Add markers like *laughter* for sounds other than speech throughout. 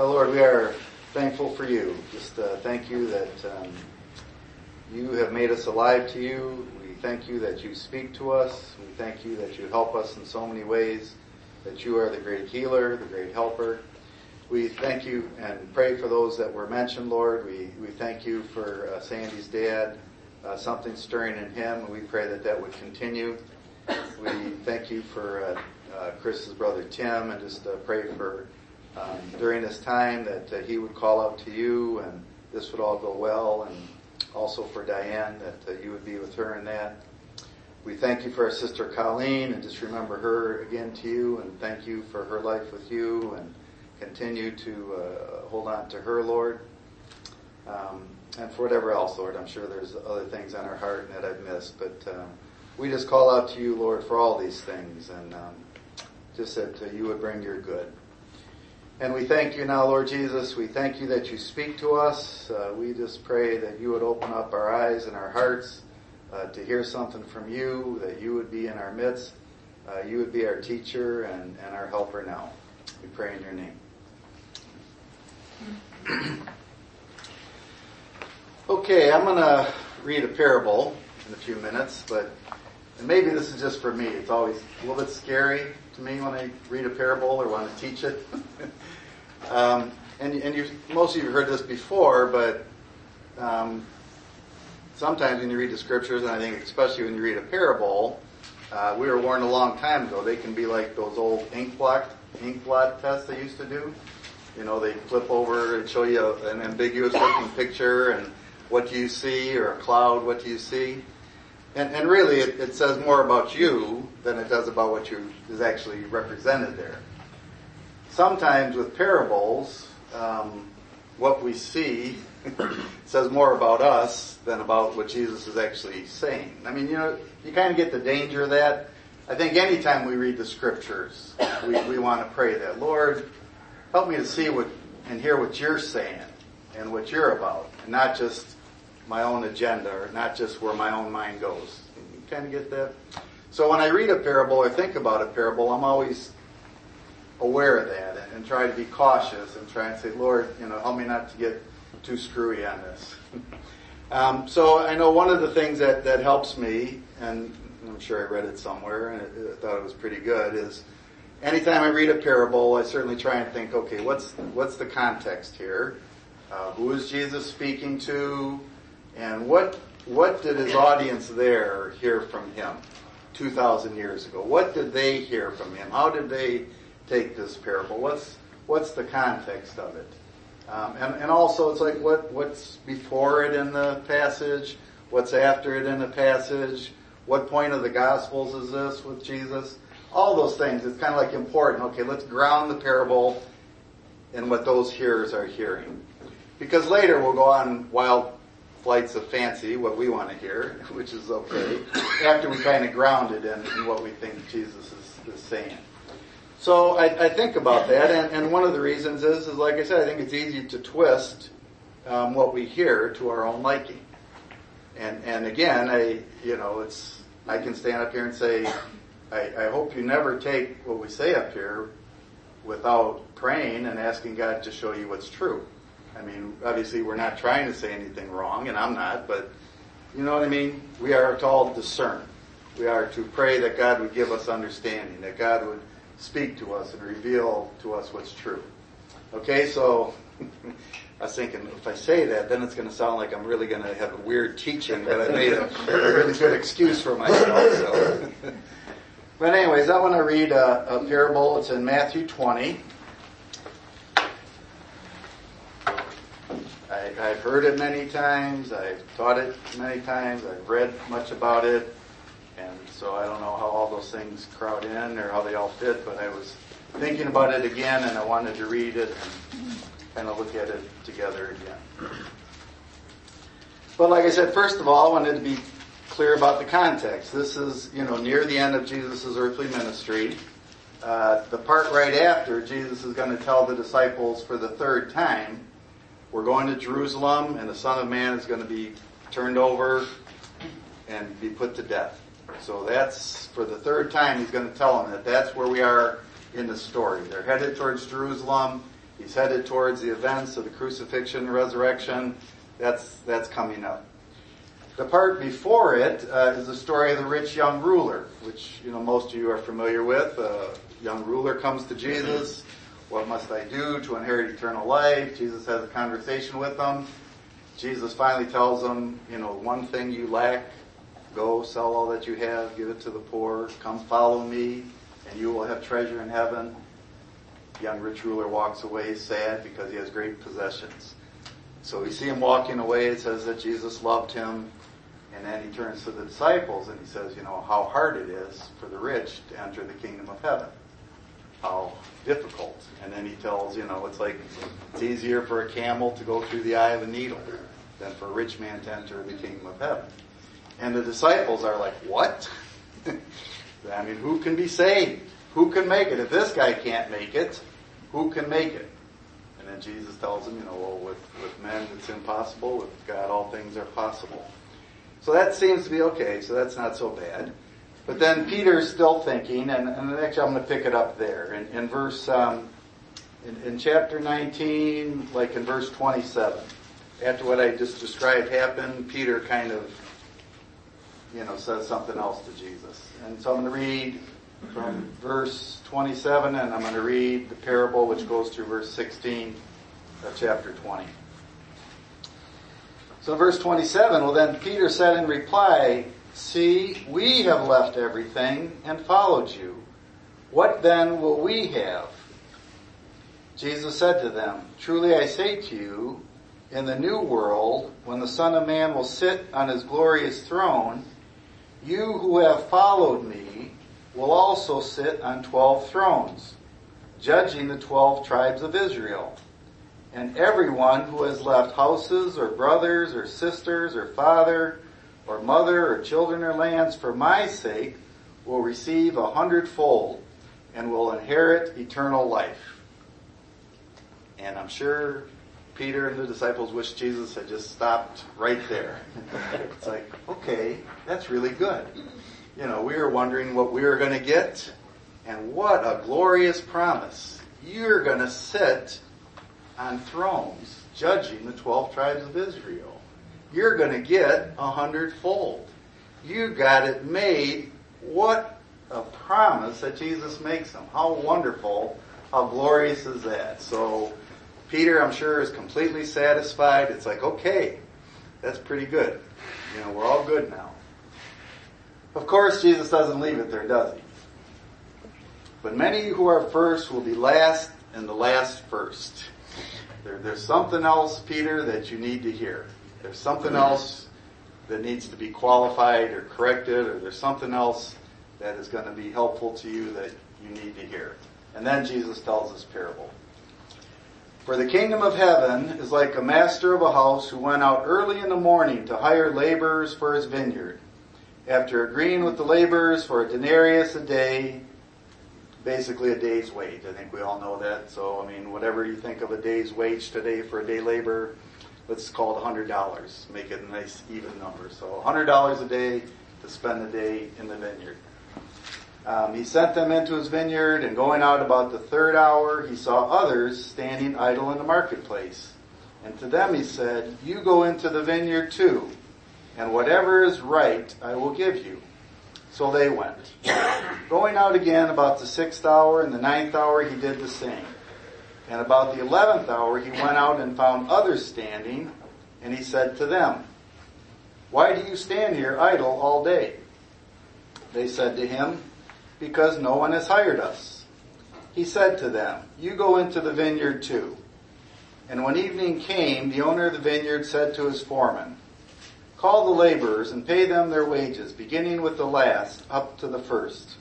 Uh, Lord, we are thankful for you. Just uh, thank you that um, you have made us alive to you. We thank you that you speak to us. We thank you that you help us in so many ways, that you are the great healer, the great helper. We thank you and pray for those that were mentioned, Lord. We, we thank you for uh, Sandy's dad, uh, something stirring in him. And we pray that that would continue. We thank you for uh, uh, Chris's brother Tim and just pray for um, during this time that uh, he would call out to you and this would all go well and also for Diane that uh, you would be with her in that. We thank you for our sister Colleen and just remember her again to you and thank you for her life with you and continue to uh, hold on to her, Lord. Um, and for whatever else, Lord, I'm sure there's other things on our heart that I've missed, but um, we just call out to you, Lord, for all these things and um, just that uh, you would bring your good. And we thank you now, Lord Jesus. We thank you that you speak to us. Uh, we just pray that you would open up our eyes and our hearts uh, to hear something from you, that you would be in our midst. Uh, you would be our teacher and, and our helper now. We pray in your name. *clears throat* okay, I'm going to read a parable in a few minutes, but and maybe this is just for me. It's always a little bit scary to me when I read a parable or want to teach it. *laughs* um, and and you, most of you have heard this before, but um, sometimes when you read the scriptures, and I think especially when you read a parable, uh, we were warned a long time ago. They can be like those old ink blot ink blot tests they used to do. You know, they flip over and show you an ambiguous looking picture, and what do you see, or a cloud, what do you see? And, and really, it, it, says more about you than it does about what you is actually represented there. Sometimes with parables, um, what we see *coughs* says more about us than about what Jesus is actually saying. I mean, you know, you kind of get the danger of that. I think anytime we read the scriptures, we, we want to pray that, Lord, help me to see what and hear what you're saying and what you're about, and not just my own agenda or not just where my own mind goes. You kind of get that? So when I read a parable or think about a parable, I'm always aware of that and, try to be cautious and try and say, Lord, you know, help me not to get too screwy on this. *laughs* um, so I know one of the things that, that helps me, and I'm sure I read it somewhere and I, I thought it was pretty good, is anytime I read a parable, I certainly try and think, okay, what's what's the context here? Uh, who is Jesus speaking to? And what, what did his audience there hear from him 2,000 years ago? What did they hear from him? How did they take this parable? What's, what's the context of it? Um, and, and also it's like what, what's before it in the passage? What's after it in the passage? What point of the Gospels is this with Jesus? All those things. It's kind of like important. Okay, let's ground the parable in what those hearers are hearing. Because later we'll go on wild flights of fancy, what we want to hear, *laughs* which is okay, after we kind of ground it in, in what we think Jesus is, is saying. So I, I, think about that, and, and, one of the reasons is, is like I said, I think it's easy to twist um, what we hear to our own liking. And and again, I you know, it's I can stand up here and say, I, I hope you never take what we say up here without praying and asking God to show you what's true. I mean, obviously we're not trying to say anything wrong, and I'm not, but you know what I mean? We are to all discern. We are to pray that God would give us understanding, that God would speak to us and reveal to us what's true. Okay, so *laughs* I was thinking if I say that, then it's going to sound like I'm really going to have a weird teaching but I made a, really good excuse for myself. So. *laughs* but anyways, I want to read a, a parable. It's in Matthew 20. I, have heard it many times. I've taught it many times. I've read much about it. And so I don't know how all those things crowd in or how they all fit, but I was thinking about it again and I wanted to read it and kind of look at it together again. But like I said, first of all, I wanted to be clear about the context. This is, you know, near the end of Jesus' earthly ministry. Uh, the part right after, Jesus is going to tell the disciples for the third time we're going to Jerusalem and the Son of Man is going to be turned over and be put to death. So that's for the third time he's going to tell them that that's where we are in the story. They're headed towards Jerusalem He's headed towards the events of the crucifixion, resurrection. That's, that's coming up. The part before it uh, is the story of the rich young ruler, which you know most of you are familiar with. A young ruler comes to Jesus. What must I do to inherit eternal life? Jesus has a conversation with them. Jesus finally tells them, you know, one thing you lack, go sell all that you have, give it to the poor, come follow me, and you will have treasure in heaven. The young rich ruler walks away sad because he has great possessions. So we see him walking away. It says that Jesus loved him. And then he turns to the disciples and he says, you know, how hard it is for the rich to enter the kingdom of heaven. How difficult. And then he tells, you know, it's like, it's easier for a camel to go through the eye of a needle than for a rich man to enter the kingdom of heaven. And the disciples are like, what? *laughs* I mean, who can be saved? Who can make it? If this guy can't make it, who can make it? And then Jesus tells them, you know, well, with, with men it's impossible, with God all things are possible. So that seems to be okay, so that's not so bad. But then Peter's still thinking, and, and actually I'm going to pick it up there. In, in verse, um, in, in chapter 19, like in verse 27, after what I just described happened, Peter kind of, you know, says something else to Jesus. And so I'm going to read from verse 27 and I'm going to read the parable which goes through verse 16 of chapter 20. So verse 27, well then Peter said in reply, See, we have left everything and followed you. What then will we have? Jesus said to them, Truly I say to you, in the new world, when the Son of Man will sit on his glorious throne, you who have followed me will also sit on twelve thrones, judging the twelve tribes of Israel. And everyone who has left houses or brothers or sisters or father or mother or children or lands for my sake will receive a hundredfold and will inherit eternal life. And I'm sure Peter and the disciples wish Jesus had just stopped right there. *laughs* it's like, okay, that's really good. You know, we were wondering what we were going to get, and what a glorious promise. You're going to sit on thrones judging the 12 tribes of Israel. You're going to get a hundredfold. You got it made. What a promise that Jesus makes them. How wonderful, how glorious is that? So, Peter, I'm sure, is completely satisfied. It's like, okay, that's pretty good. You know, we're all good now. Of course, Jesus doesn't leave it there, does he? But many who are first will be last, and the last first. There, there's something else, Peter, that you need to hear. There's something else that needs to be qualified or corrected, or there's something else that is going to be helpful to you that you need to hear. And then Jesus tells this parable. For the kingdom of heaven is like a master of a house who went out early in the morning to hire laborers for his vineyard. After agreeing with the laborers for a denarius a day, basically a day's wage. I think we all know that. So, I mean, whatever you think of a day's wage today for a day labor, let's call it $100. Make it a nice even number. So $100 a day to spend the day in the vineyard. Um, he sent them into his vineyard, and going out about the third hour, he saw others standing idle in the marketplace. And to them he said, You go into the vineyard too, and whatever is right I will give you. So they went. *coughs* Going out again about the sixth hour and the ninth hour, he did the same. And about the eleventh hour, he went out and found others standing, and he said to them, Why do you stand here idle all day? They said to him, Because no one has hired us. He said to them, You go into the vineyard too. And when evening came, the owner of the vineyard said to his foreman, Call the laborers and pay them their wages, beginning with the last up to the first.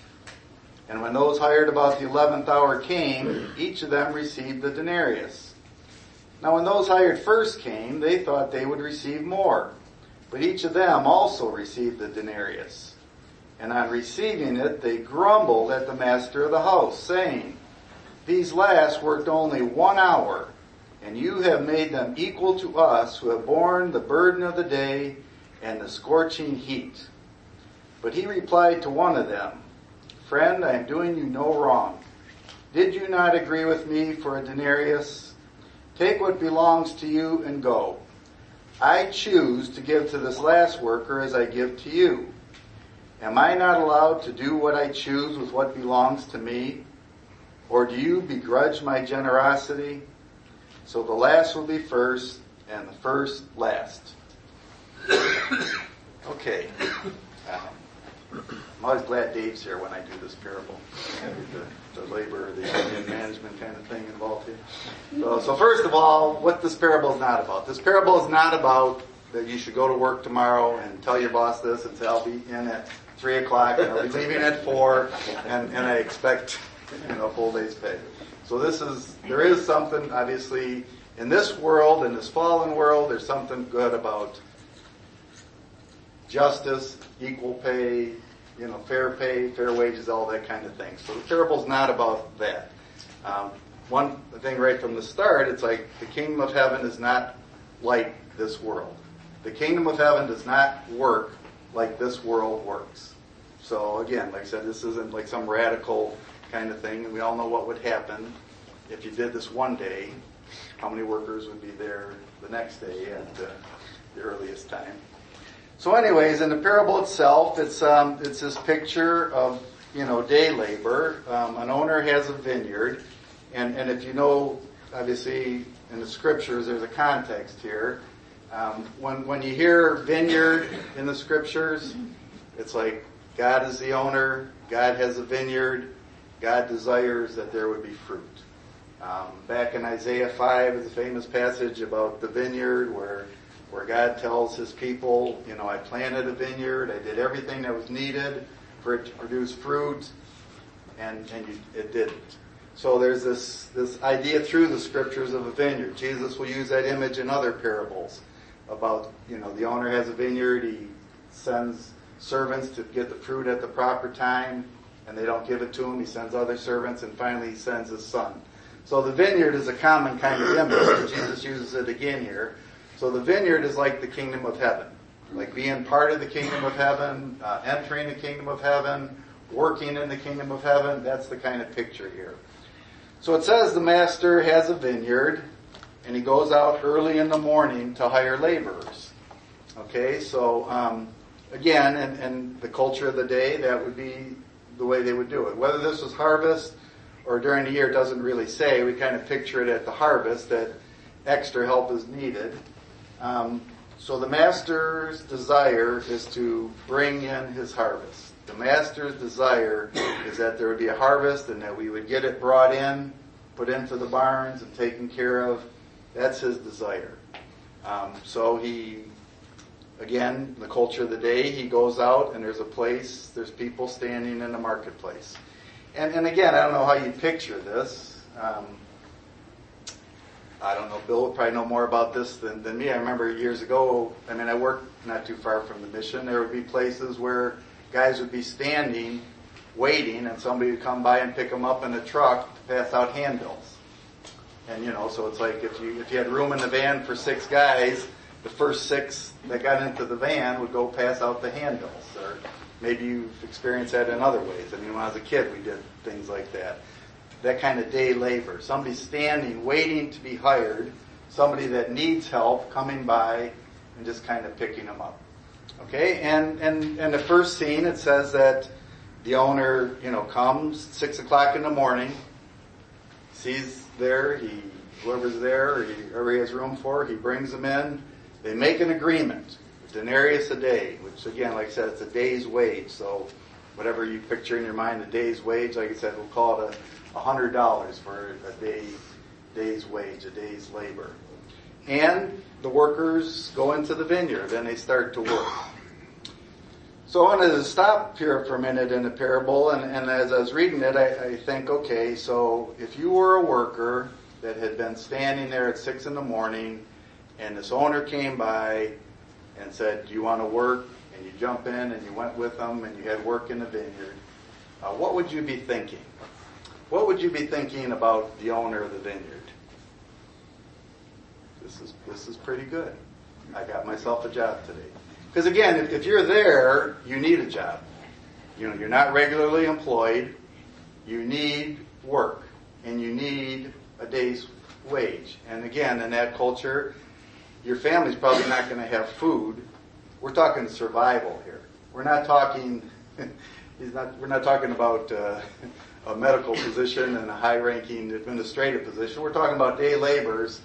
And when those hired about the eleventh hour came, each of them received the denarius. Now when those hired first came, they thought they would receive more. But each of them also received the denarius. And on receiving it, they grumbled at the master of the house, saying, These last worked only one hour, and you have made them equal to us who have borne the burden of the day and the scorching heat. But he replied to one of them, Friend, I am doing you no wrong. Did you not agree with me for a denarius? Take what belongs to you and go. I choose to give to this last worker as I give to you. Am I not allowed to do what I choose with what belongs to me? Or do you begrudge my generosity? So the last will be first and the first last. *coughs* okay. I'm always glad Dave's here when I do this parable. The, the labor, the management kind of thing involved here. So, so first of all, what this parable is not about. This parable is not about that you should go to work tomorrow and tell your boss this and say I'll be in at three o'clock and I'll be leaving at four and, and I expect, you know, full day's pay. So this is, there is something, obviously, in this world, in this fallen world, there's something good about justice, equal pay, you know, fair pay, fair wages, all that kind of thing. So the parable's not about that. Um, one thing right from the start, it's like the kingdom of heaven is not like this world. The kingdom of heaven does not work like this world works. So again, like I said, this isn't like some radical kind of thing. And we all know what would happen if you did this one day. How many workers would be there the next day at uh, the earliest time? So, anyways, in the parable itself, it's um, it's this picture of you know day labor. Um, an owner has a vineyard, and and if you know, obviously in the scriptures, there's a context here. Um, when when you hear vineyard in the scriptures, it's like God is the owner, God has a vineyard, God desires that there would be fruit. Um, back in Isaiah 5 is a famous passage about the vineyard where where God tells his people, you know, I planted a vineyard, I did everything that was needed for it to produce fruit, and, and you, it didn't. So there's this, this idea through the scriptures of a vineyard. Jesus will use that image in other parables about, you know, the owner has a vineyard, he sends servants to get the fruit at the proper time, and they don't give it to him. He sends other servants, and finally he sends his son. So the vineyard is a common kind of image. *coughs* Jesus uses it again here. So the vineyard is like the kingdom of heaven, like being part of the kingdom of heaven, uh, entering the kingdom of heaven, working in the kingdom of heaven. That's the kind of picture here. So it says the master has a vineyard, and he goes out early in the morning to hire laborers. Okay, so um, again, in, in the culture of the day, that would be the way they would do it. Whether this was harvest or during the year doesn't really say. We kind of picture it at the harvest that extra help is needed. Um, so the master's desire is to bring in his harvest. The master's desire is that there would be a harvest and that we would get it brought in, put into the barns and taken care of. That's his desire. Um, so he, again, the culture of the day, he goes out and there's a place, there's people standing in the marketplace. And, and again, I don't know how you picture this. Um, I don't know, Bill would probably know more about this than, than me. I remember years ago, I mean, I worked not too far from the mission. There would be places where guys would be standing, waiting, and somebody would come by and pick them up in a truck to pass out handbills. And you know, so it's like if you if you had room in the van for six guys, the first six that got into the van would go pass out the handbills. Or maybe you've experienced that in other ways. I mean, when I was a kid, we did things like that that kind of day labor. Somebody standing, waiting to be hired, somebody that needs help coming by and just kind of picking them up. Okay, and, and, and the first scene, it says that the owner, you know, comes six o'clock in the morning, sees there, he, whoever's there, he, whoever he has room for, he brings them in, they make an agreement, denarius a day, which again, like I said, it's a day's wage, so whatever you picture in your mind, a day's wage, like I said, we'll call it a hundred dollars for a day, day's wage, a day's labor. And the workers go into the vineyard and they start to work. So I wanted to stop here for a minute in the parable, and, and as I was reading it, I, I think, okay, so if you were a worker that had been standing there at six in the morning, and this owner came by and said, "Do you want to work?" and you jump in and you went with them and you had work in the vineyard, uh, what would you be thinking? What would you be thinking about the owner of the vineyard? This is this is pretty good. I got myself a job today. Because again, if, if you're there, you need a job. You know, you're not regularly employed. You need work. and you need a day's wage. And again, in that culture, your family's probably not going to have food. We're talking survival here. We're not talking. *laughs* not. We're not talking about uh, a medical position and a high-ranking administrative position. We're talking about day laborers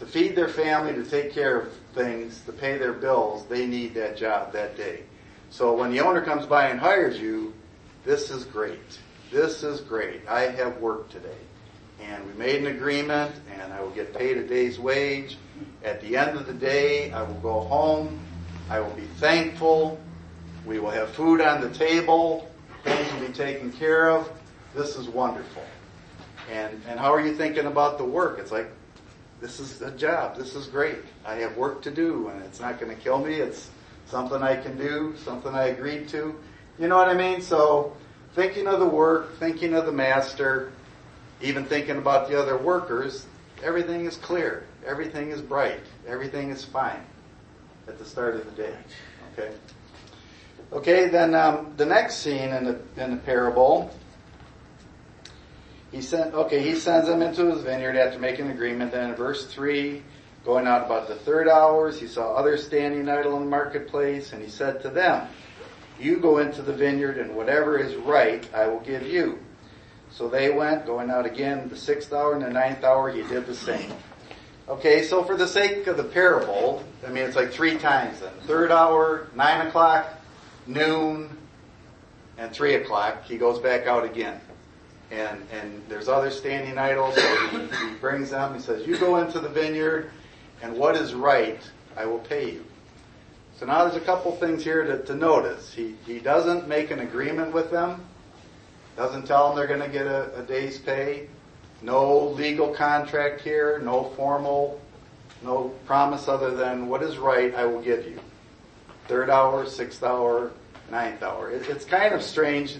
to feed their family, to take care of things, to pay their bills. They need that job that day. So when the owner comes by and hires you, this is great. This is great. I have work today. And we made an agreement and I will get paid a day's wage. At the end of the day, I will go home. I will be thankful. We will have food on the table. Things will be taken care of. This is wonderful. And, and how are you thinking about the work? It's like, this is a job. This is great. I have work to do and it's not going to kill me. It's something I can do, something I agreed to. You know what I mean? So thinking of the work, thinking of the master, even thinking about the other workers, everything is clear. Everything is bright. Everything is fine at the start of the day. Okay? Okay, then um, the next scene in the, in the parable, he sent, okay, he sends them into his vineyard after making an agreement. Then in verse 3, Going out about the third hours, he saw others standing idle in the marketplace, and he said to them, You go into the vineyard, and whatever is right I will give you. So they went, going out again the sixth hour and the ninth hour, he did the same. Okay, so for the sake of the parable, I mean, it's like three times then. Third hour, nine o'clock, noon, and three o'clock, he goes back out again. And, and there's other standing idle, so he, he brings them, he says, you go into the vineyard, and what is right, I will pay you. So now there's a couple things here to, to notice. He, he doesn't make an agreement with them, doesn't tell them they're going to get a, a day's pay, no legal contract here, no formal, no promise other than what is right, I will give you. Third hour, sixth hour, ninth hour. It, it's kind of strange.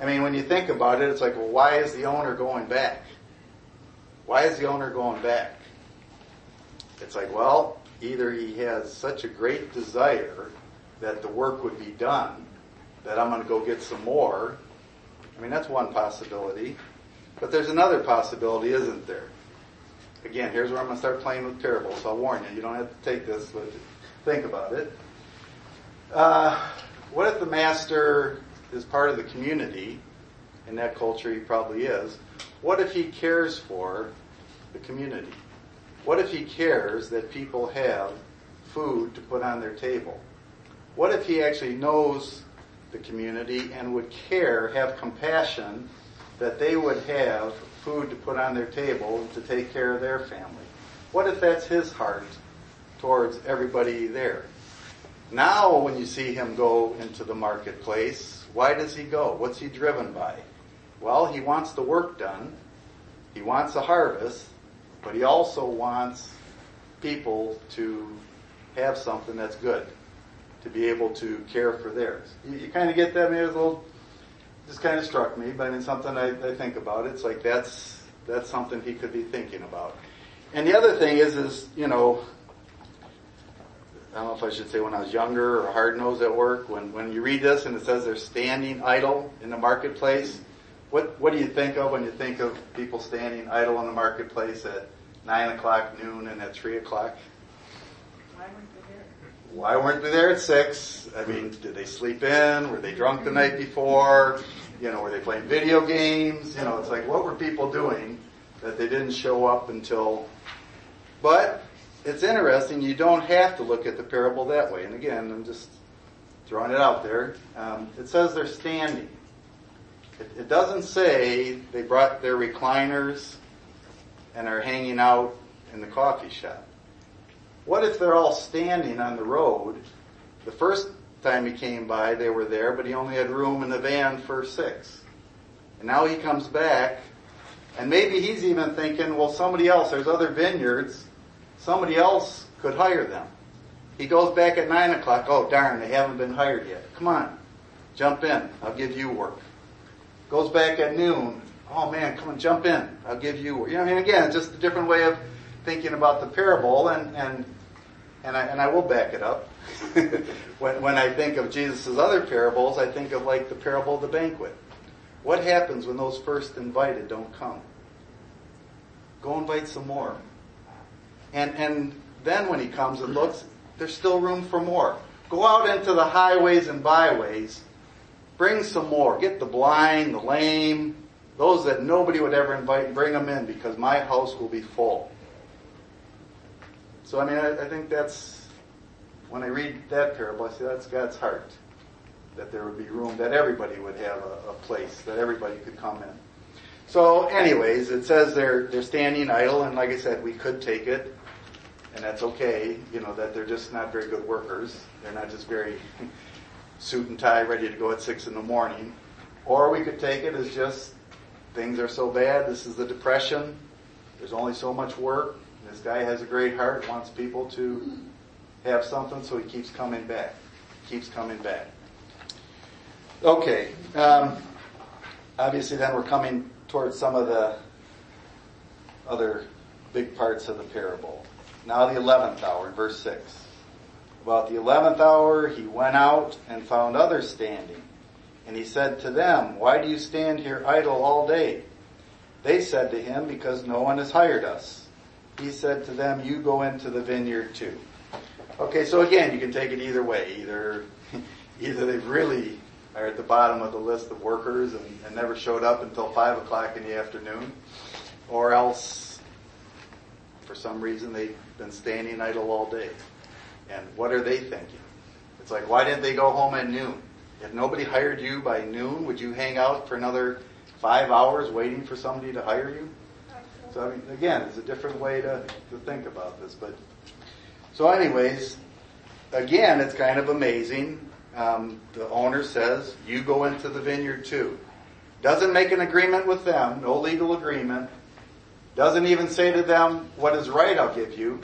I mean, when you think about it, it's like, well, why is the owner going back? Why is the owner going back? It's like, well, either he has such a great desire that the work would be done that I'm going to go get some more. I mean, that's one possibility. But there's another possibility, isn't there? Again, here's where I'm going to start playing with parables. I'll warn you, you don't have to take this, but think about it. Uh, what if the master is part of the community? In that culture, he probably is. What if he cares for the community? What if he cares that people have food to put on their table? What if he actually knows the community and would care, have compassion that they would have food to put on their table to take care of their family? What if that's his heart towards everybody there? Now when you see him go into the marketplace, why does he go? What's he driven by? Well, he wants the work done. He wants a harvest but he also wants people to have something that's good, to be able to care for theirs. You, you kind of get that? Mean, it a little, just kind of struck me, but I mean, something I, I think about. It's like that's, that's something he could be thinking about. And the other thing is, is, you know, I don't know if I should say when I was younger or hard nosed at work, when, when you read this and it says they're standing idle in the marketplace, what, what do you think of when you think of people standing idle in the marketplace at 9 o'clock, noon, and at 3 o'clock? Why weren't they there? Why weren't they there at 6? I mean, did they sleep in? Were they drunk the night before? You know, were they playing video games? You know, it's like, what were people doing that they didn't show up until... But it's interesting, you don't have to look at the parable that way. And again, I'm just throwing it out there. Um, it says they're standing. It, it doesn't say they brought their recliners and are hanging out in the coffee shop. What if they're all standing on the road? The first time he came by, they were there, but he only had room in the van for six. And now he comes back, and maybe he's even thinking, well, somebody else, there's other vineyards, somebody else could hire them. He goes back at nine o'clock, oh darn, they haven't been hired yet. Come on, jump in, I'll give you work. Goes back at noon. Oh man, come on, jump in. I'll give you. You know, again, just a different way of thinking about the parable, and and and I and I will back it up. *laughs* when when I think of Jesus' other parables, I think of like the parable of the banquet, What happens when those first invited don't come? Go invite some more. And, and then when he comes and looks, there's still room for more. Go out into the highways and byways. Bring some more. Get the blind, the lame, those that nobody would ever invite, bring them in because my house will be full. So I mean, I, I think that's, when I read that parable, I say that's God's heart. That there would be room, that everybody would have a, a place, that everybody could come in. So anyways, it says they're, they're standing idle, and like I said, we could take it, and that's okay, you know, that they're just not very good workers. They're not just very *laughs* suit and tie, ready to go at six in the morning. Or we could take it as just, things are so bad, this is the depression, there's only so much work, this guy has a great heart, wants people to have something, so he keeps coming back. Keeps coming back. Okay, um, obviously then we're coming towards some of the other big parts of the parable. Now the eleventh hour, verse 6. About the eleventh hour he went out and found others standing. And he said to them, Why do you stand here idle all day? They said to him, Because no one has hired us. He said to them, You go into the vineyard too. Okay, so again, you can take it either way. Either, *laughs* either they've really are at the bottom of the list of workers and, and never showed up until five o'clock in the afternoon, or else, for some reason, they've been standing idle all day. And what are they thinking? It's like, why didn't they go home at noon? If nobody hired you by noon, would you hang out for another five hours waiting for somebody to hire you? So I mean, again, it's a different way to, to think about this, but so anyways, again, it's kind of amazing. Um, the owner says, you go into the vineyard too. Doesn't make an agreement with them, no legal agreement. Doesn't even say to them, what is right I'll give you.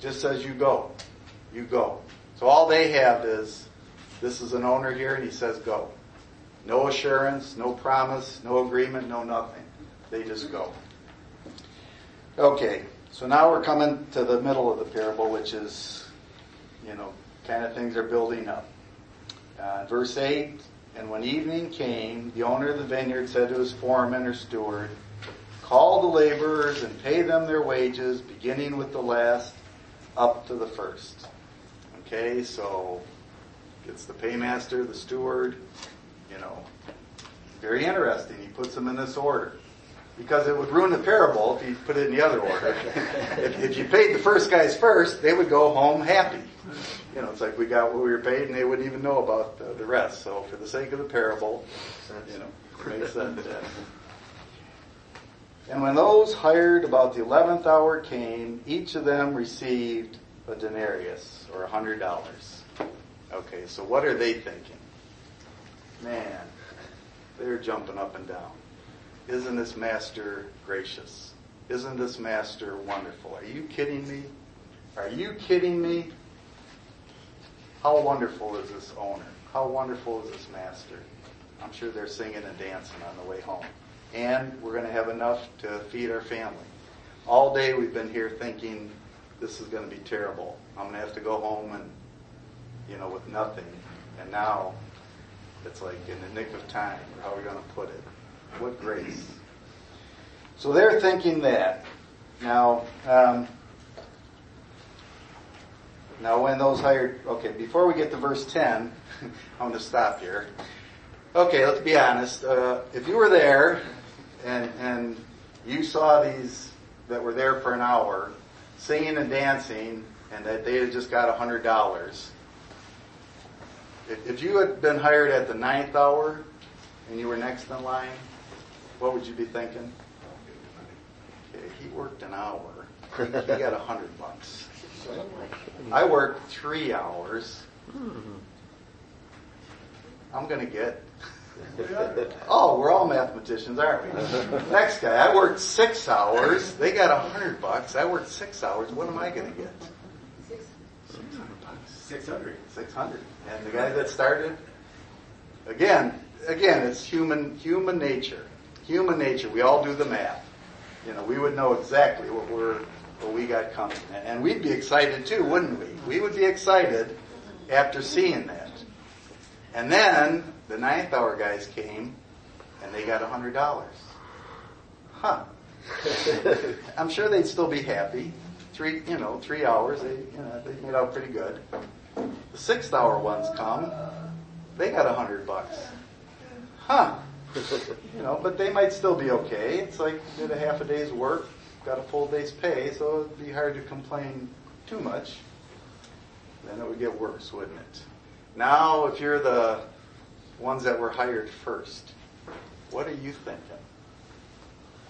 Just says you go. You go. So all they have is, this is an owner here and he says go. No assurance, no promise, no agreement, no nothing. They just go. Okay, so now we're coming to the middle of the parable, which is, you know, kind of things are building up. Uh, verse 8, and when evening came, the owner of the vineyard said to his foreman or steward, Call the laborers and pay them their wages, beginning with the last up to the first. Okay, so it's the paymaster, the steward, you know. Very interesting. He puts them in this order. Because it would ruin the parable if you put it in the other order. *laughs* if, if you paid the first guys first, they would go home happy. You know, it's like we got what we were paid and they wouldn't even know about the, the rest. So for the sake of the parable, you know, makes sense. And when those hired about the eleventh hour came, each of them received a denarius or a hundred dollars. Okay, so what are they thinking? Man, they're jumping up and down. Isn't this master gracious? Isn't this master wonderful? Are you kidding me? Are you kidding me? How wonderful is this owner? How wonderful is this master? I'm sure they're singing and dancing on the way home. And we're going to have enough to feed our family. All day we've been here thinking this is going to be terrible. I'm going to have to go home and, you know, with nothing. And now it's like in the nick of time. How are we going to put it? What grace. So they're thinking that. Now, um, now when those hired, okay, before we get to verse 10, *laughs* I'm going to stop here. Okay, let's be honest. Uh, if you were there and, and you saw these that were there for an hour singing and dancing and that they had just got a hundred dollars, if, if you had been hired at the ninth hour and you were next in line, what would you be thinking? Okay, he worked an hour. He got a hundred bucks. I worked three hours. Hmm. I'm gonna get. Oh, we're all mathematicians, aren't we? Next guy, I worked six hours. They got a hundred bucks. I worked six hours. What am I gonna get? Six hundred bucks. Six hundred. Six hundred. And the guy that started, again, again, it's human, human nature. Human nature. We all do the math. You know, we would know exactly what we're, what we got coming. And we'd be excited too, wouldn't we? We would be excited after seeing that. And then the ninth hour guys came and they got a hundred dollars. Huh. *laughs* I'm sure they'd still be happy. Three, you know, three hours, they, you know, they made out pretty good. The sixth hour ones come, they got a hundred bucks. Huh. You know, but they might still be okay. It's like did a half a day's work, got a full day's pay, so it'd be hard to complain too much. Then it would get worse, wouldn't it? Now, if you're the ones that were hired first, what are you thinking?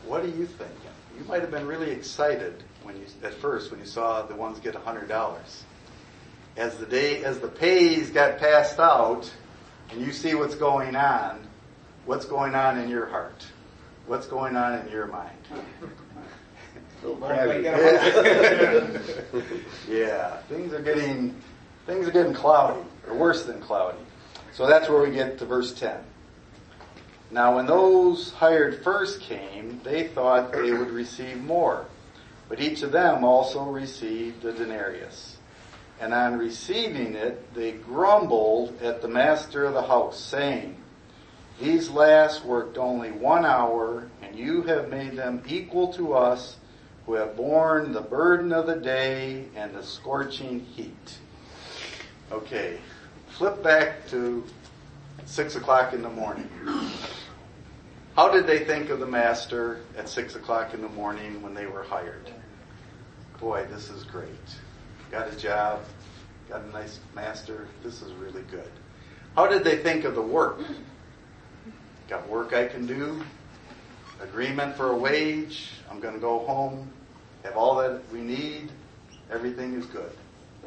What are you thinking? You might have been really excited when you, at first, when you saw the ones get a hundred dollars. As the day, as the pays got passed out, and you see what's going on, what's going on in your heart? What's going on in your mind? *laughs* *laughs* yeah, things are getting things are getting cloudy, or worse than cloudy. So that's where we get to verse 10. Now when those hired first came, they thought they would receive more. But each of them also received a denarius. And on receiving it, they grumbled at the master of the house, saying, These last worked only one hour, and you have made them equal to us who have borne the burden of the day and the scorching heat. Okay, flip back to six o'clock in the morning. How did they think of the master at six o'clock in the morning when they were hired? Boy, this is great. Got a job, got a nice master. This is really good. How did they think of the work? Got work I can do, agreement for a wage, I'm going to go home, have all that we need, everything is good.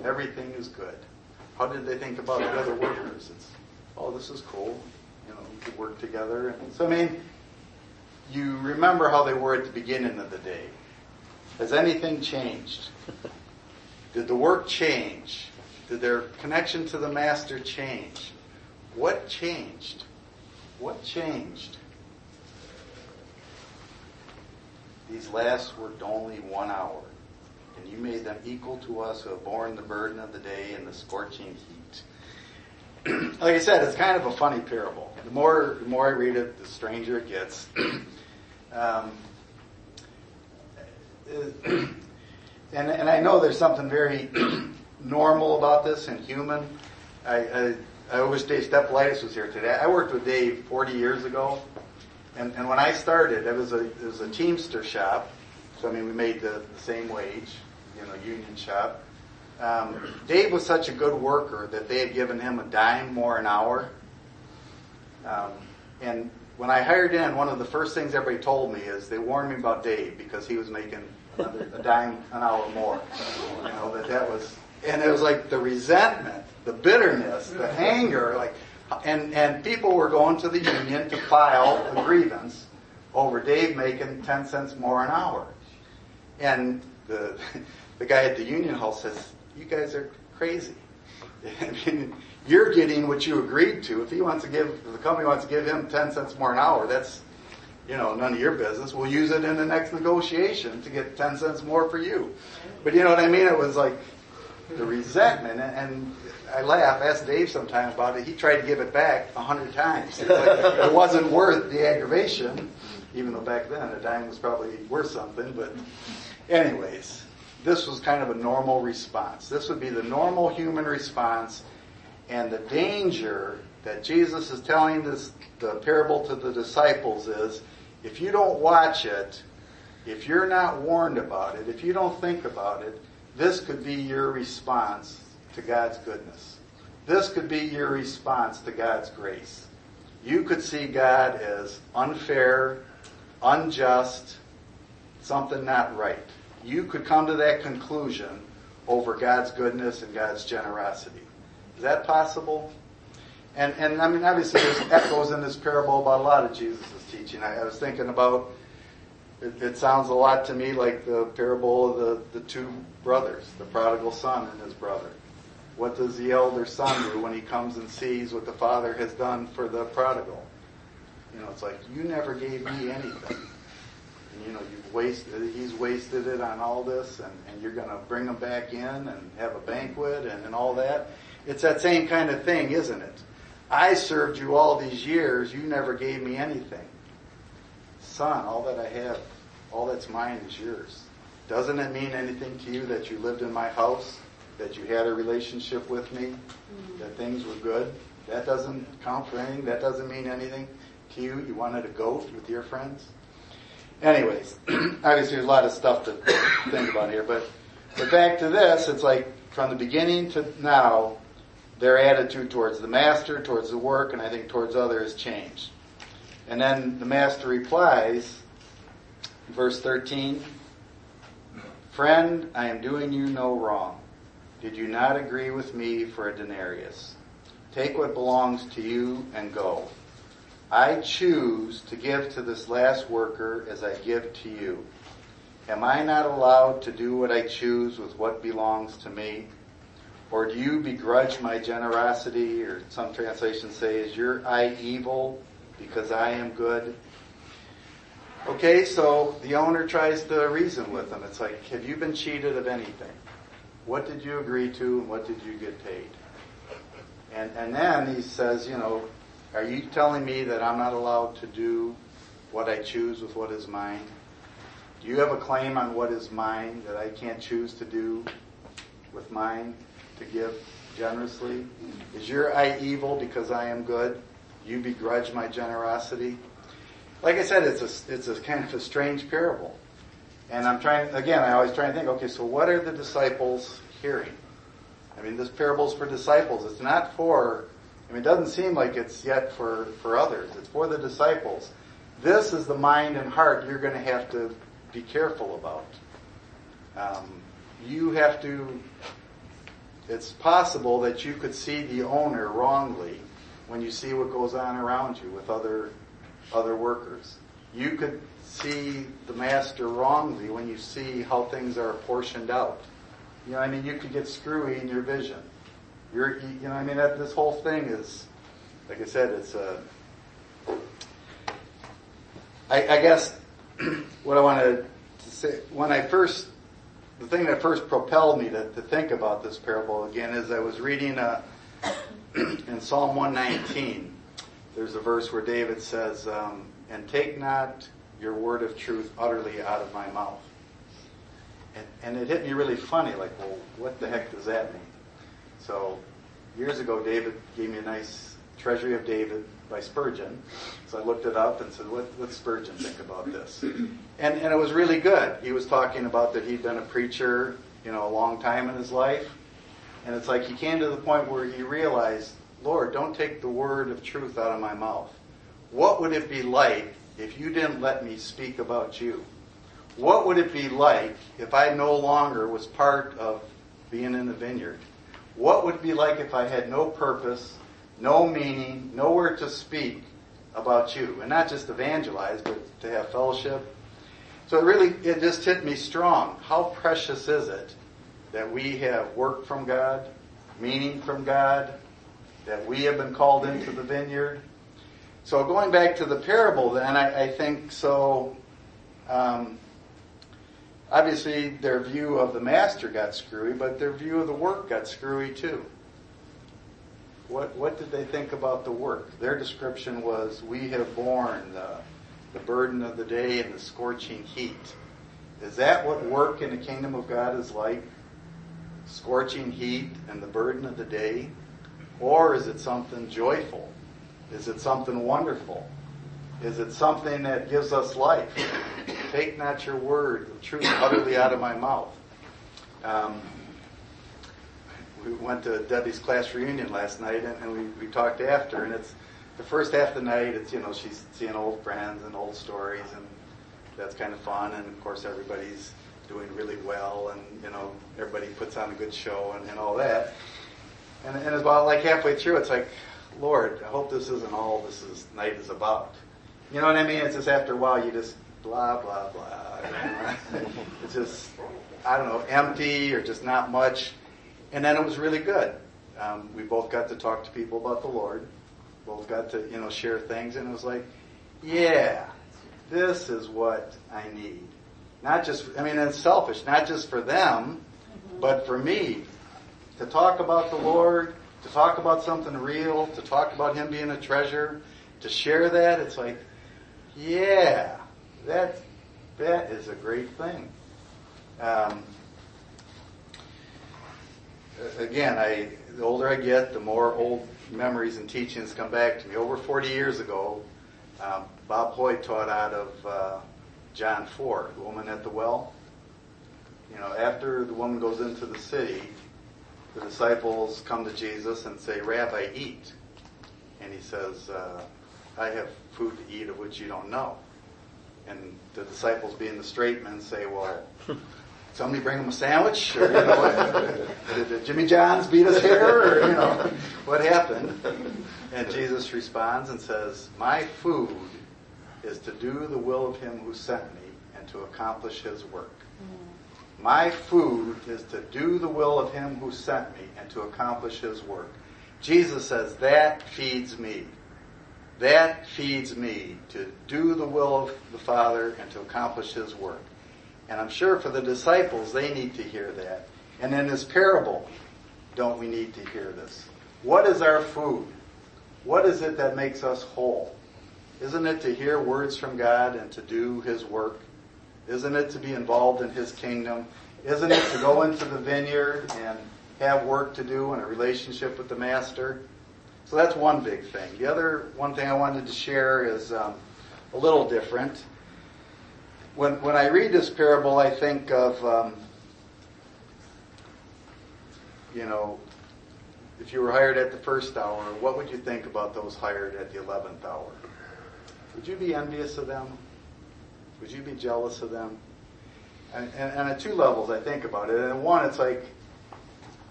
Everything is good. How did they think about the other workers? It's, oh, this is cool. You know, we could work together. And so, I mean, you remember how they were at the beginning of the day. Has anything changed? Did the work change? Did their connection to the master change? What changed? What changed? These last worked only one hour, and you made them equal to us who have borne the burden of the day and the scorching heat. *clears throat* like I said, it's kind of a funny parable. The more, the more I read it, the stranger it gets. *clears throat* um, *clears throat* and, and I know there's something very normal about this and human. I, I, I wish Dave Stepolitis was here today. I worked with Dave 40 years ago, and, and when I started, it was a it was a Teamster shop. So I mean, we made the, the same wage, you know, union shop. Um, Dave was such a good worker that they had given him a dime more an hour. Um, and when I hired in, one of the first things everybody told me is they warned me about Dave because he was making another a dime an hour more. You know that that was, and it was like the resentment, the bitterness, the anger, like and, and people were going to the union to file a grievance over Dave making 10 cents more an hour. And the, the guy at the union hall says, you guys are crazy. *laughs* I mean, you're getting what you agreed to. If he wants to give, if the company wants to give him 10 cents more an hour, that's, you know, none of your business. We'll use it in the next negotiation to get 10 cents more for you. But you know what I mean? It was like the resentment and I laugh. Ask Dave sometime about it. He tried to give it back a hundred times. Like it wasn't worth the aggravation, even though back then a dime was probably worth something. But, anyways, this was kind of a normal response. This would be the normal human response, and the danger that Jesus is telling this the parable to the disciples is, if you don't watch it, if you're not warned about it, if you don't think about it, this could be your response to God's goodness. This could be your response to God's grace. You could see God as unfair, unjust, something not right. You could come to that conclusion over God's goodness and God's generosity. Is that possible? And, and I mean, obviously there's echoes in this parable about a lot of Jesus' teaching. I, I was thinking about, it, it, sounds a lot to me like the parable of the, the two brothers, the prodigal son and his brother. What does the elder son do when he comes and sees what the father has done for the prodigal? You know, it's like, you never gave me anything. You know, you've wasted, he's wasted it on all this and, and you're gonna bring him back in and have a banquet and, and all that. It's that same kind of thing, isn't it? I served you all these years, you never gave me anything. Son, all that I have, all that's mine is yours. Doesn't it mean anything to you that you lived in my house, that you had a relationship with me, mm-hmm. that things were good? That doesn't count for anything. That doesn't mean anything to you. You wanted a goat with your friends. Anyways, *clears throat* obviously there's a lot of stuff to think about here, but but back to this, it's like from the beginning to now, their attitude towards the master, towards the work, and I think towards others changed. And then the master replies, verse 13, Friend, I am doing you no wrong. Did you not agree with me for a denarius? Take what belongs to you and go. I choose to give to this last worker as I give to you. Am I not allowed to do what I choose with what belongs to me? Or do you begrudge my generosity? Or some translations say, is your eye evil because I am good? Okay, so the owner tries to reason with them. It's like, have you been cheated of anything? What did you agree to and what did you get paid? And, and then he says, you know, are you telling me that I'm not allowed to do what I choose with what is mine? Do you have a claim on what is mine that I can't choose to do with mine to give generously? Is your eye evil because I am good? You begrudge my generosity? Like I said, it's a, it's a kind of a strange parable. And I'm trying, again, I always try and think, okay, so what are the disciples hearing? I mean, this parable's for disciples. It's not for, I mean, it doesn't seem like it's yet for, for others. It's for the disciples. This is the mind and heart you're going to have to be careful about. Um, you have to, it's possible that you could see the owner wrongly when you see what goes on around you with other, other workers. You could see the master wrongly when you see how things are apportioned out. You know, I mean, you could get screwy in your vision. You're, you know, I mean, that this whole thing is, like I said, it's a. I, I guess *clears throat* what I wanted to say when I first, the thing that first propelled me to, to think about this parable again is I was reading uh, *clears throat* in Psalm 119. There's a verse where David says, um, "And take not your word of truth utterly out of my mouth." And, and it hit me really funny, like, well, what the heck does that mean? So, years ago, David gave me a nice Treasury of David by Spurgeon. So I looked it up and said, what, what Spurgeon think about this? And, and it was really good. He was talking about that he'd been a preacher, you know, a long time in his life. And it's like he came to the point where he realized, Lord, don't take the word of truth out of my mouth. What would it be like if you didn't let me speak about you? What would it be like if I no longer was part of being in the vineyard? What would it be like if I had no purpose, no meaning, nowhere to speak about you? And not just evangelize, but to have fellowship. So it really, it just hit me strong. How precious is it that we have work from God, meaning from God, that we have been called into the vineyard? So going back to the parable then, I, I think so, um, obviously their view of the master got screwy, but their view of the work got screwy too. What, what did they think about the work? Their description was, we have borne the, the burden of the day and the scorching heat. Is that what work in the kingdom of God is like? Scorching heat and the burden of the day? Or is it something joyful? Is it something wonderful? Is it something that gives us life? Take not your word, the truth utterly out of my mouth. Um, we went to Debbie's class reunion last night and, and we, we talked after and it's the first half of the night it's you know she's seeing old friends and old stories and that's kind of fun and of course everybody's doing really well and you know everybody puts on a good show and, and all that. And, and about like halfway through it's like lord i hope this isn't all this is night is about. You know what i mean? It's just after a while you just blah blah blah *laughs* it's just i don't know empty or just not much and then it was really good. Um, we both got to talk to people about the Lord. Both got to, you know, share things and it was like, yeah, this is what I need. Not just, I mean, it's selfish, not just for them, but for me. To talk about the Lord, to talk about something real, to talk about Him being a treasure, to share that, it's like, yeah, that, that is a great thing. Um, again, I, the older I get, the more old memories and teachings come back to me. Over 40 years ago, um, Bob Hoyt taught out of uh, John 4, the woman at the well. You know, after the woman goes into the city, the disciples come to Jesus and say, Rabbi, eat. And he says, uh, I have food to eat of which you don't know. And the disciples, being the straight men, say, well, somebody bring him a sandwich? Or, you know, *laughs* did, did Jimmy John's beat us here? Or, you know, what happened? And Jesus responds and says, my food is to do the will of him who sent me and to accomplish his work. My food is to do the will of him who sent me and to accomplish his work. Jesus says, that feeds me. That feeds me to do the will of the Father and to accomplish his work. And I'm sure for the disciples, they need to hear that. And in this parable, don't we need to hear this? What is our food? What is it that makes us whole? Isn't it to hear words from God and to do his work? Isn't it to be involved in His kingdom? Isn't it to go into the vineyard and have work to do and a relationship with the Master? So that's one big thing. The other one thing I wanted to share is um, a little different. When when I read this parable, I think of um, you know, if you were hired at the first hour, what would you think about those hired at the eleventh hour? Would you be envious of them? Would you be jealous of them? And, and, and at two levels, I think about it. And one, it's like,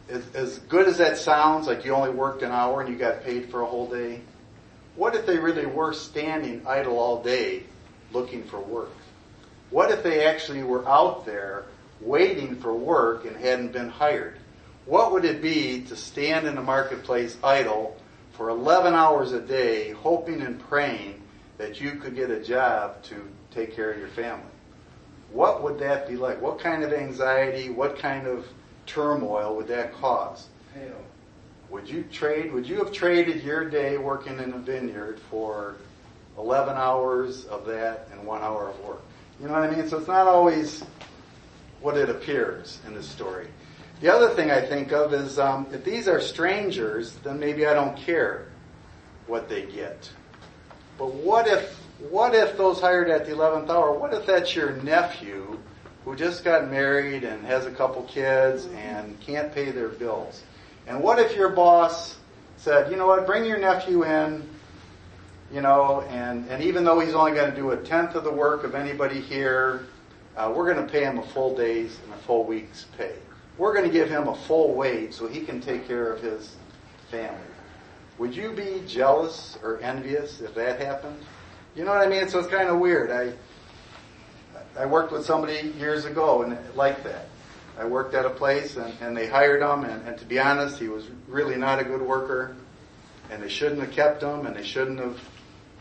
as, as good as that sounds, like you only worked an hour and you got paid for a whole day. What if they really were standing idle all day looking for work? What if they actually were out there waiting for work and hadn't been hired? What would it be to stand in the marketplace idle for 11 hours a day, hoping and praying that you could get a job to take care of your family? What would that be like? What kind of anxiety, what kind of turmoil would that cause? Hell. Would you trade, would you have traded your day working in a vineyard for 11 hours of that and one hour of work? You know what I mean? So it's not always what it appears in this story. The other thing I think of is um, if these are strangers, then maybe I don't care what they get. But what if what if those hired at the 11th hour, what if that's your nephew who just got married and has a couple kids and can't pay their bills? And what if your boss said, you know what, bring your nephew in, you know, and, and even though he's only going to do a tenth of the work of anybody here, uh, we're going to pay him a full day's and a full week's pay. We're going to give him a full wage so he can take care of his family. Would you be jealous or envious if that happened? You know what I mean? So it's kind of weird. I I worked with somebody years ago and like that. I worked at a place and, and they hired him and, and to be honest, he was really not a good worker and they shouldn't have kept him and they shouldn't have,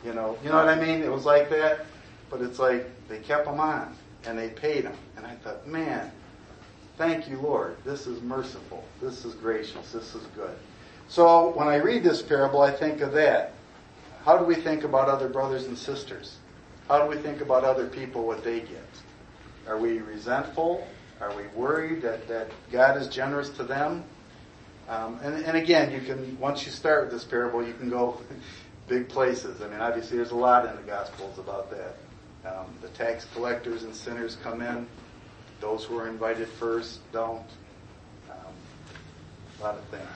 you know, you know what I mean? It was like that, but it's like they kept him on and they paid him. And I thought, man, thank you Lord. This is merciful. This is gracious. This is good. So when I read this parable, I think of that. How do we think about other brothers and sisters? How do we think about other people, what they get? Are we resentful? Are we worried that, that God is generous to them? Um, and, and again, you can, once you start with this parable, you can go *laughs* big places. I mean, obviously there's a lot in the Gospels about that. Um, the tax collectors and sinners come in. Those who are invited first don't. Um, a lot of things.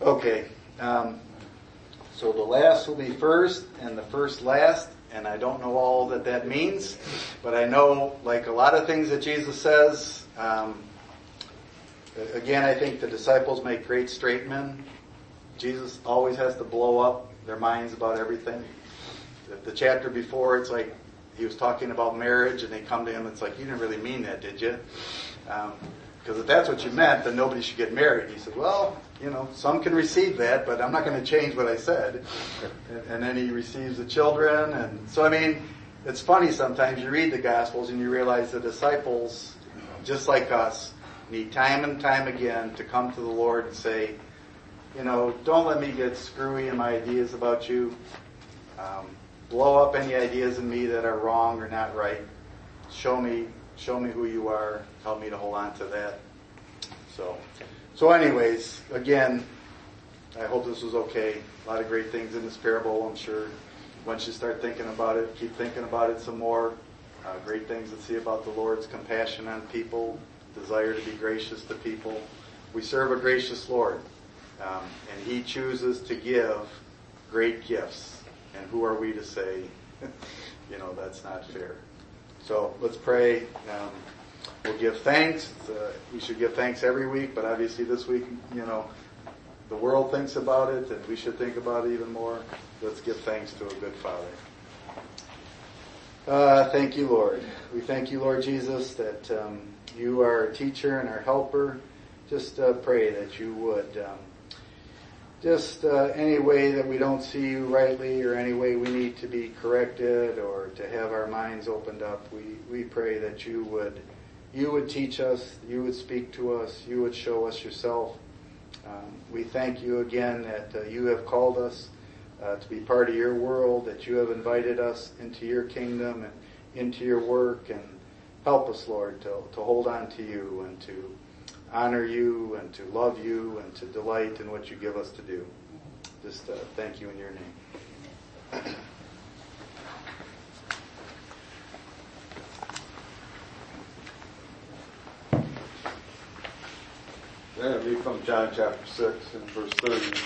Okay. Um, so the last will be first and the first last, and I don't know all that that means, but I know, like a lot of things that Jesus says, um, again, I think the disciples make great straight men. Jesus always has to blow up their minds about everything. The, chapter before, it's like he was talking about marriage, and they come to him. It's like you didn't really mean that, did you? Um, because if that's what you meant, then nobody should get married. He said, well, you know, some can receive that, but I'm not going to change what I said. And then he receives the children. And so, I mean, it's funny sometimes you read the Gospels and you realize the disciples, just like us, need time and time again to come to the Lord and say, you know, don't let me get screwy in my ideas about you. Um, blow up any ideas in me that are wrong or not right. Show me, show me who you are. Help me to hold on to that. So, so anyways, again, I hope this was okay. A lot of great things in this parable. I'm sure once you start thinking about it, keep thinking about it some more. Uh, great things to see about the Lord's compassion on people, desire to be gracious to people. We serve a gracious Lord, um, and He chooses to give great gifts. And who are we to say, *laughs* you know, that's not fair? So let's pray. Um, we'll give thanks. Uh, we should give thanks every week, but obviously this week, you know, the world thinks about it, and we should think about it even more. Let's give thanks to a good Father. Uh, thank you, Lord. We thank you, Lord Jesus, that um, you are our teacher and our helper. Just uh, pray that you would, um, just uh, any way that we don't see you rightly or any way we need to be corrected or to have our minds opened up, we, we pray that you would, you would teach us, you would speak to us, you would show us yourself. Um, we thank you again that uh, you have called us uh, to be part of your world, that you have invited us into your kingdom and into your work, and help us, Lord, to, to hold on to you and to honor you and to love you and to delight in what you give us to do. Just uh, thank you in your name. Then it'll be from John chapter 6 and verse 30.